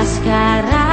cascarra